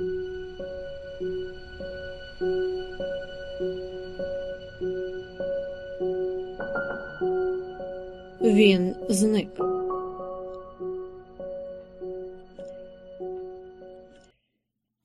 Він зник.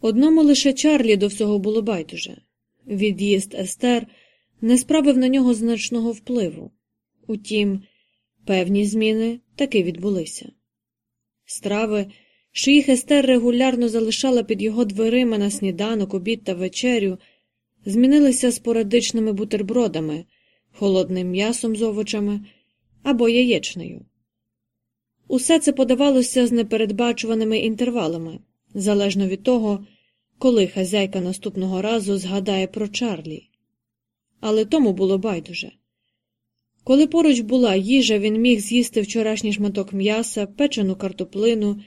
Одному лише Чарлі до всього було байдуже. Від'їзд Естер не справив на нього значного впливу. Утім, певні зміни таки відбулися. Страви, що їх Естер регулярно залишала під його дверима на сніданок, обід та вечерю, змінилися спорадичними бутербродами, холодним м'ясом з овочами або яєчнею. Усе це подавалося з непередбачуваними інтервалами, залежно від того, коли хазяйка наступного разу згадає про Чарлі. Але тому було байдуже. Коли поруч була їжа, він міг з'їсти вчорашній шматок м'яса, печену картоплину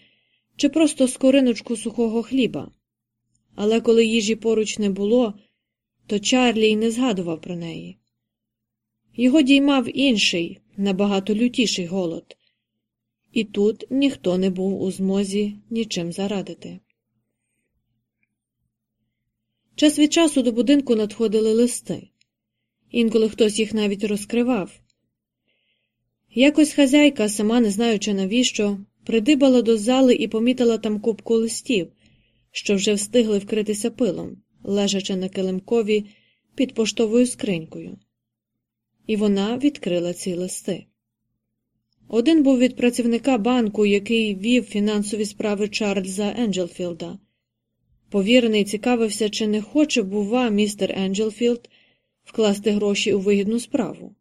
чи просто скориночку сухого хліба. Але коли їжі поруч не було, то Чарлі й не згадував про неї. Його діймав інший, набагато лютіший голод, і тут ніхто не був у змозі нічим зарадити. Час від часу до будинку надходили листи. Інколи хтось їх навіть розкривав. Якось хазяйка, сама не знаючи навіщо, придибала до зали і помітила там купку листів, що вже встигли вкритися пилом, лежачи на килимкові під поштовою скринькою. І вона відкрила ці листи. Один був від працівника банку, який вів фінансові справи Чарльза Енджелфілда. Повірений цікавився, чи не хоче, бува, містер Енджелфілд вкласти гроші у вигідну справу.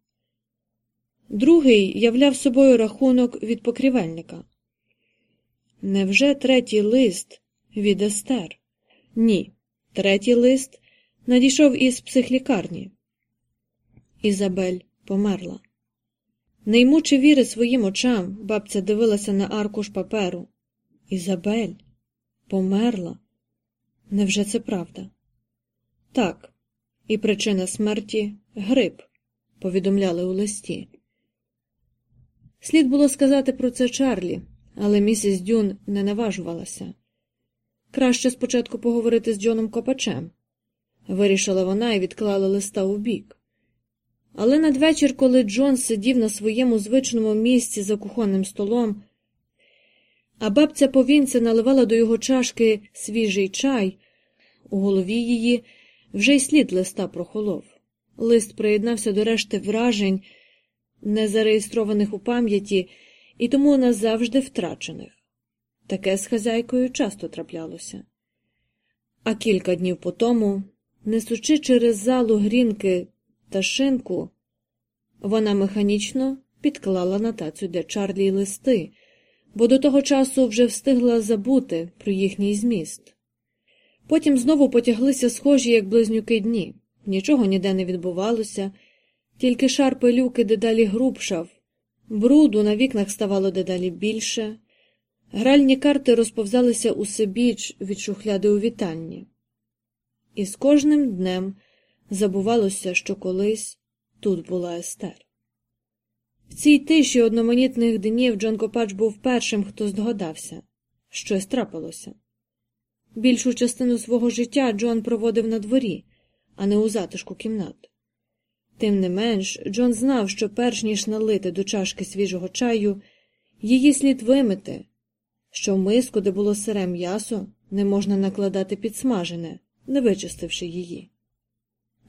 Другий являв собою рахунок від покрівельника. Невже третій лист від Естер? Ні. Третій лист надійшов із психлікарні. Ізабель померла. Не ймучи віри своїм очам, бабця дивилася на аркуш паперу. Ізабель померла. Невже це правда? Так, і причина смерті грип, повідомляли у листі. Слід було сказати про це Чарлі, але місіс Дюн не наважувалася. Краще спочатку поговорити з Джоном Копачем, вирішила вона і відклала листа у бік. Але надвечір, коли Джон сидів на своєму звичному місці за кухонним столом, а бабця повінця наливала до його чашки свіжий чай, у голові її вже й слід листа прохолов. Лист приєднався до решти вражень, не зареєстрованих у пам'яті і тому назавжди втрачених. Таке з хазяйкою часто траплялося. А кілька днів по тому, несучи через залу грінки та шинку, вона механічно підклала на тацю для Чарлі листи, бо до того часу вже встигла забути про їхній зміст. Потім знову потяглися схожі, як близнюки дні. Нічого ніде не відбувалося, тільки шар пилюки дедалі грубшав, бруду на вікнах ставало дедалі більше, гральні карти розповзалися усебіч від шухляди у вітанні. І з кожним днем забувалося, що колись тут була Естер. В цій тиші одноманітних днів Джон Копач був першим, хто здогадався, щось трапилося. Більшу частину свого життя Джон проводив на дворі, а не у затишку кімнат. Тим не менш, Джон знав, що перш ніж налити до чашки свіжого чаю, її слід вимити, що в миску, де було сире м'ясо, не можна накладати підсмажене, не вичистивши її.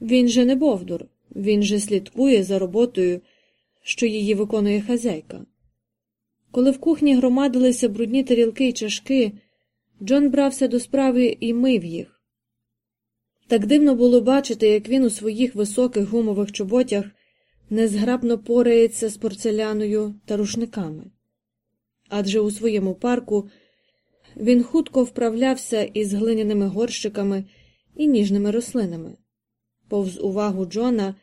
Він же не Бовдур, він же слідкує за роботою, що її виконує хазяйка. Коли в кухні громадилися брудні тарілки й чашки, Джон брався до справи і мив їх. Так дивно було бачити, як він у своїх високих гумових чоботях незграбно порається з порцеляною та рушниками. Адже у своєму парку він хутко вправлявся із глиняними горщиками і ніжними рослинами. Повз увагу Джона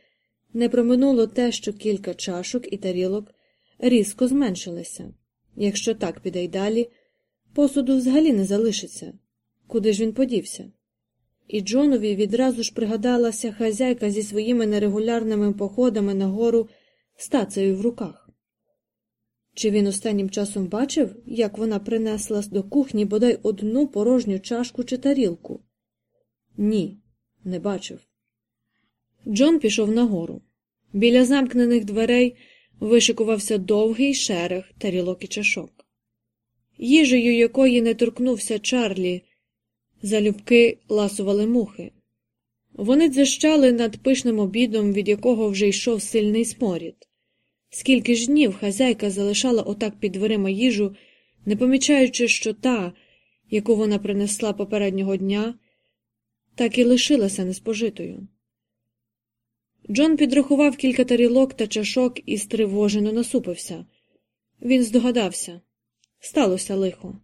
не проминуло те, що кілька чашок і тарілок різко зменшилися. Якщо так піде й далі, посуду взагалі не залишиться. Куди ж він подівся? І Джонові відразу ж пригадалася хазяйка зі своїми нерегулярними походами на гору з в руках. Чи він останнім часом бачив, як вона принесла до кухні бодай одну порожню чашку чи тарілку? Ні, не бачив. Джон пішов нагору. Біля замкнених дверей вишикувався довгий шерех тарілок і чашок. Їжею якої не торкнувся Чарлі, залюбки ласували мухи. Вони дзищали над пишним обідом, від якого вже йшов сильний сморід. Скільки ж днів хазяйка залишала отак під дверима їжу, не помічаючи, що та, яку вона принесла попереднього дня, так і лишилася неспожитою. Джон підрахував кілька тарілок та чашок і стривожено насупився. Він здогадався сталося лихо.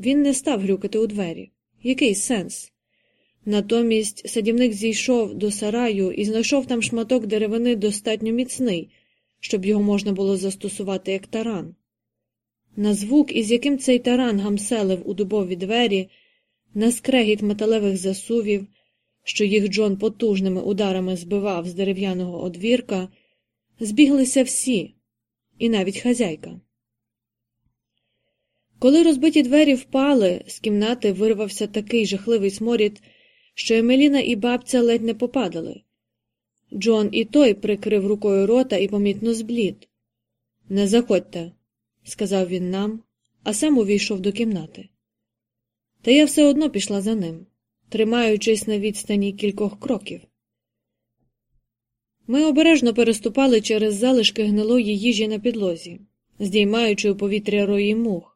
Він не став грюкати у двері. Який сенс? Натомість садівник зійшов до сараю і знайшов там шматок деревини достатньо міцний, щоб його можна було застосувати як таран. На звук, із яким цей таран гамселив у дубові двері, на скрегіт металевих засувів, що їх Джон потужними ударами збивав з дерев'яного одвірка, збіглися всі, і навіть хазяйка. Коли розбиті двері впали, з кімнати вирвався такий жахливий сморід, що Емеліна і бабця ледь не попадали. Джон і той прикрив рукою рота і помітно зблід. Не заходьте, сказав він нам, а сам увійшов до кімнати. Та я все одно пішла за ним, тримаючись на відстані кількох кроків. Ми обережно переступали через залишки гнилої їжі на підлозі, здіймаючи у повітря рої мух.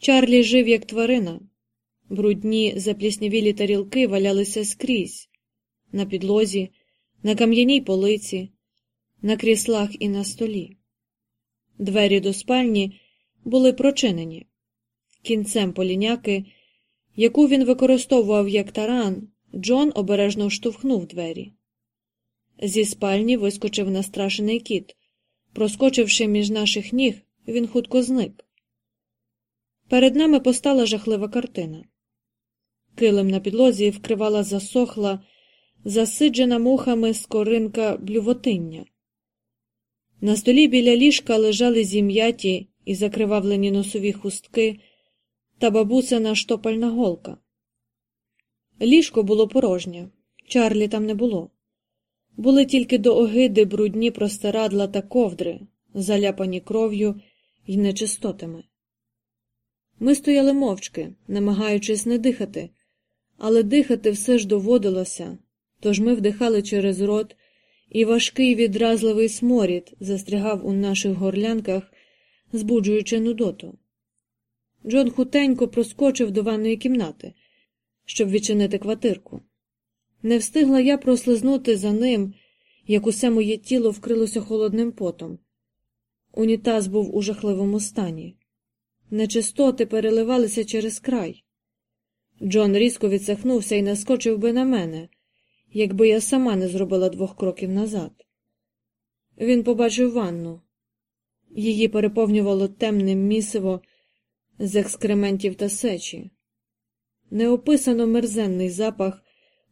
Чарлі жив як тварина. Брудні запліснявілі тарілки валялися скрізь, на підлозі, на кам'яній полиці, на кріслах і на столі. Двері до спальні були прочинені. Кінцем поліняки, яку він використовував як таран, Джон обережно штовхнув двері. Зі спальні вискочив настрашений кіт. Проскочивши між наших ніг, він хутко зник. Перед нами постала жахлива картина. Килим на підлозі вкривала засохла, засиджена мухами скоринка блювотиння. На столі біля ліжка лежали зім'яті і закривавлені носові хустки та бабусина штопальна голка. Ліжко було порожнє, Чарлі там не було. Були тільки до огиди брудні простирадла та ковдри, заляпані кров'ю й нечистотами. Ми стояли мовчки, намагаючись не дихати, але дихати все ж доводилося, тож ми вдихали через рот, і важкий відразливий сморід застрягав у наших горлянках, збуджуючи нудоту. Джон хутенько проскочив до ванної кімнати, щоб відчинити квартирку. Не встигла я прослизнути за ним, як усе моє тіло вкрилося холодним потом. Унітаз був у жахливому стані. Нечистоти переливалися через край. Джон різко відсахнувся і наскочив би на мене, якби я сама не зробила двох кроків назад. Він побачив ванну. Її переповнювало темне місиво з екскрементів та сечі. Неописано мерзенний запах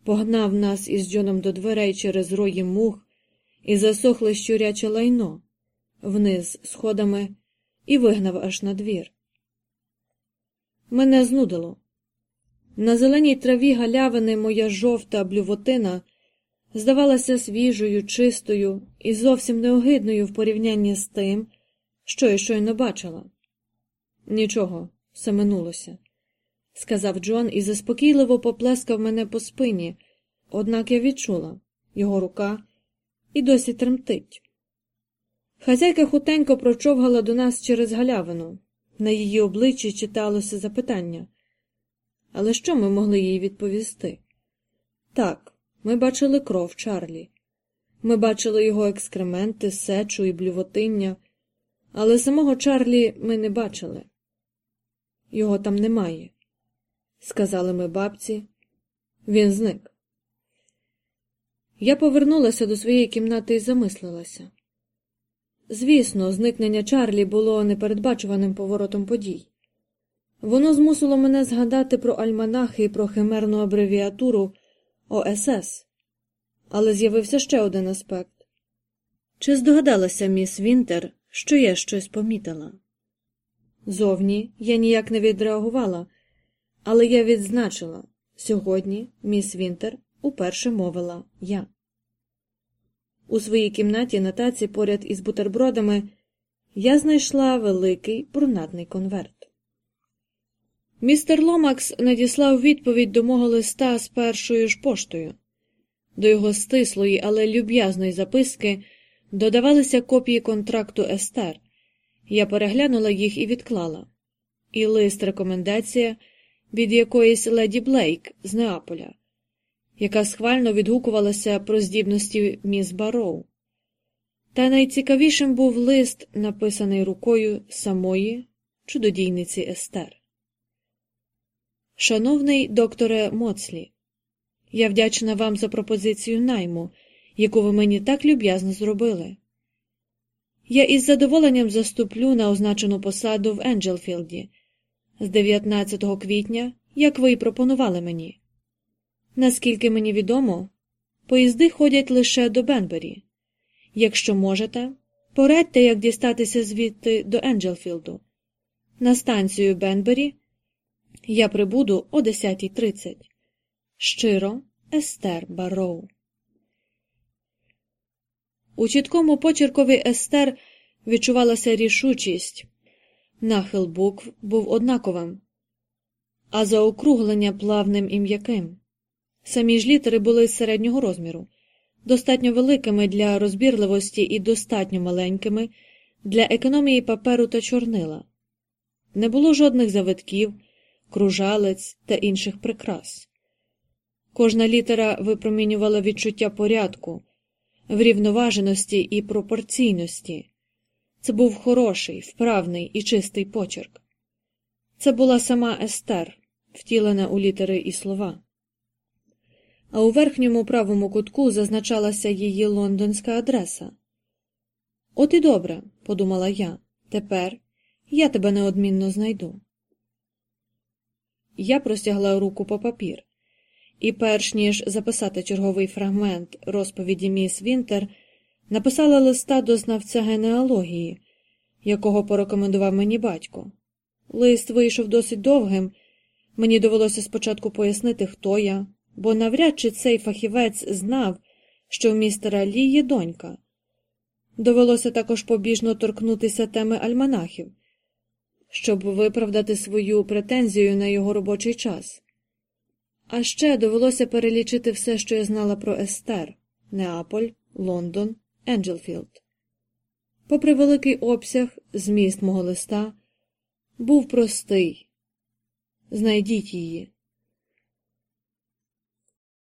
погнав нас із Джоном до дверей через рої мух і засохле щуряче лайно вниз сходами і вигнав аж на двір. Мене знудило. На зеленій траві галявини моя жовта блювотина здавалася свіжою, чистою і зовсім неогидною в порівнянні з тим, що я щойно бачила. Нічого, все минулося, сказав Джон і заспокійливо поплескав мене по спині, однак я відчула його рука і досі тремтить. Хазяйка хутенько прочовгала до нас через галявину. На її обличчі читалося запитання. Але що ми могли їй відповісти? Так, ми бачили кров Чарлі. Ми бачили його екскременти, сечу і блювотиння, але самого Чарлі ми не бачили. Його там немає, сказали ми бабці. Він зник. Я повернулася до своєї кімнати і замислилася. Звісно, зникнення Чарлі було непередбачуваним поворотом подій. Воно змусило мене згадати про альманахи і про химерну абревіатуру ОСС. Але з'явився ще один аспект. Чи здогадалася міс Вінтер, що я щось помітила. Зовні я ніяк не відреагувала, але я відзначила сьогодні міс Вінтер уперше мовила я. У своїй кімнаті на таці поряд із бутербродами я знайшла великий брунатний конверт. Містер Ломакс надіслав відповідь до мого листа з першою ж поштою. До його стислої, але люб'язної записки додавалися копії контракту Естер. Я переглянула їх і відклала. І лист рекомендація від якоїсь леді Блейк з Неаполя, яка схвально відгукувалася про здібності міс Бароу. Та найцікавішим був лист, написаний рукою самої чудодійниці Естер. Шановний докторе Моцлі, я вдячна вам за пропозицію найму, яку ви мені так люб'язно зробили. Я із задоволенням заступлю на означену посаду в Енджелфілді з 19 квітня, як ви й пропонували мені. Наскільки мені відомо, поїзди ходять лише до Бенбері. Якщо можете, порадьте, як дістатися звідти до Енджелфілду. На станцію Бенбері я прибуду о 10.30. Щиро, Естер Барроу. У чіткому почеркові Естер відчувалася рішучість. Нахил букв був однаковим, а заокруглення плавним і м'яким. Самі ж літери були середнього розміру, достатньо великими для розбірливості і достатньо маленькими для економії паперу та чорнила. Не було жодних завитків, кружалець та інших прикрас. Кожна літера випромінювала відчуття порядку, врівноваженості і пропорційності. Це був хороший, вправний і чистий почерк. Це була сама Естер, втілена у літери і слова. А у верхньому правому кутку зазначалася її лондонська адреса. От і добре, подумала я, тепер я тебе неодмінно знайду. Я простягла руку по папір, і, перш ніж записати черговий фрагмент розповіді міс Вінтер, написала листа до знавця генеалогії, якого порекомендував мені батько. Лист вийшов досить довгим. Мені довелося спочатку пояснити, хто я, бо навряд чи цей фахівець знав, що в містера Лі є донька. Довелося також побіжно торкнутися теми альманахів, щоб виправдати свою претензію на його робочий час. А ще довелося перелічити все, що я знала про Естер, Неаполь, Лондон, Енджелфілд. Попри великий обсяг, зміст мого листа був простий знайдіть її.